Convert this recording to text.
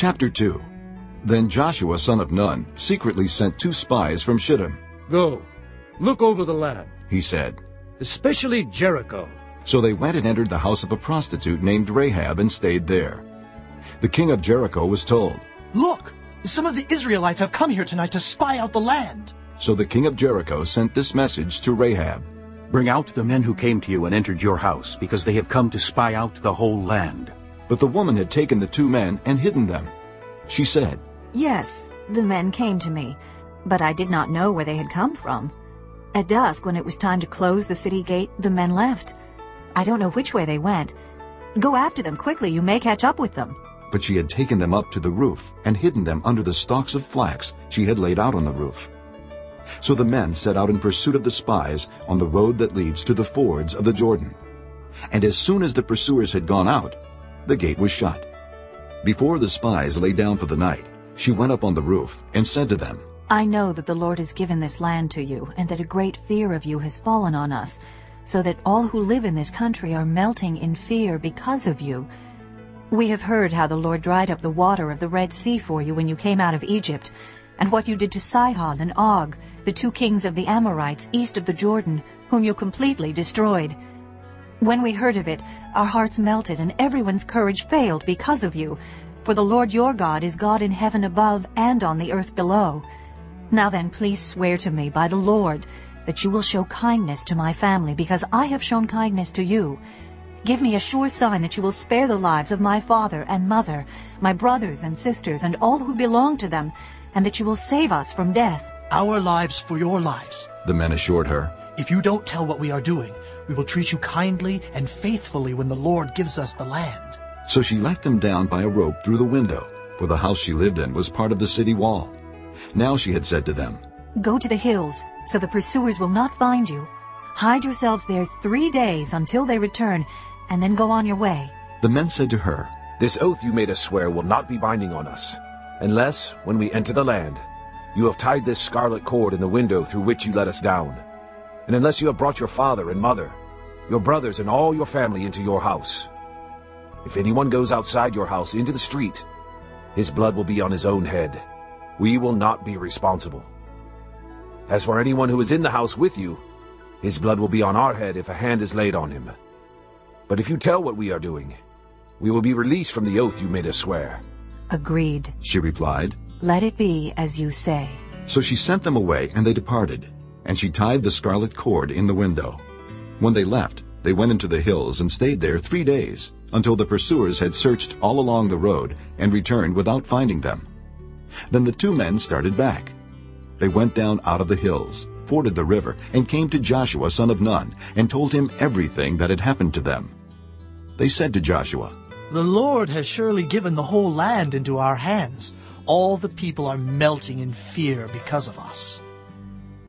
Chapter 2 Then Joshua son of Nun secretly sent two spies from Shittim. Go, look over the land, He said, especially Jericho. So they went and entered the house of a prostitute named Rahab and stayed there. The king of Jericho was told. Look, some of the Israelites have come here tonight to spy out the land. So the king of Jericho sent this message to Rahab. Bring out the men who came to you and entered your house, because they have come to spy out the whole land. But the woman had taken the two men and hidden them. She said, Yes, the men came to me, but I did not know where they had come from. At dusk, when it was time to close the city gate, the men left. I don't know which way they went. Go after them quickly, you may catch up with them. But she had taken them up to the roof and hidden them under the stalks of flax she had laid out on the roof. So the men set out in pursuit of the spies on the road that leads to the fords of the Jordan. And as soon as the pursuers had gone out, the gate was shut. Before the spies lay down for the night, she went up on the roof and said to them, I know that the Lord has given this land to you, and that a great fear of you has fallen on us, so that all who live in this country are melting in fear because of you. We have heard how the Lord dried up the water of the Red Sea for you when you came out of Egypt, and what you did to Sihon and Og, the two kings of the Amorites east of the Jordan, whom you completely destroyed. When we heard of it, our hearts melted and everyone's courage failed because of you. For the Lord your God is God in heaven above and on the earth below. Now then, please swear to me by the Lord that you will show kindness to my family because I have shown kindness to you. Give me a sure sign that you will spare the lives of my father and mother, my brothers and sisters, and all who belong to them, and that you will save us from death. Our lives for your lives. the men assured her. If you don't tell what we are doing, we will treat you kindly and faithfully when the Lord gives us the land. So she let them down by a rope through the window, for the house she lived in was part of the city wall. Now she had said to them, Go to the hills, so the pursuers will not find you. Hide yourselves there three days until they return, and then go on your way. The men said to her, This oath you made us swear will not be binding on us, unless, when we enter the land, you have tied this scarlet cord in the window through which you let us down, and unless you have brought your father and mother, your brothers and all your family into your house. If anyone goes outside your house into the street, his blood will be on his own head. We will not be responsible. As for anyone who is in the house with you, his blood will be on our head if a hand is laid on him. But if you tell what we are doing, we will be released from the oath you made us swear. Agreed. She replied. Let it be as you say. So she sent them away, and they departed. And she tied the scarlet cord in the window. When they left, they went into the hills and stayed there three days, until the pursuers had searched all along the road and returned without finding them. Then the two men started back. They went down out of the hills, forded the river, and came to Joshua son of Nun, and told him everything that had happened to them. They said to Joshua, The Lord has surely given the whole land into our hands. All the people are melting in fear because of us.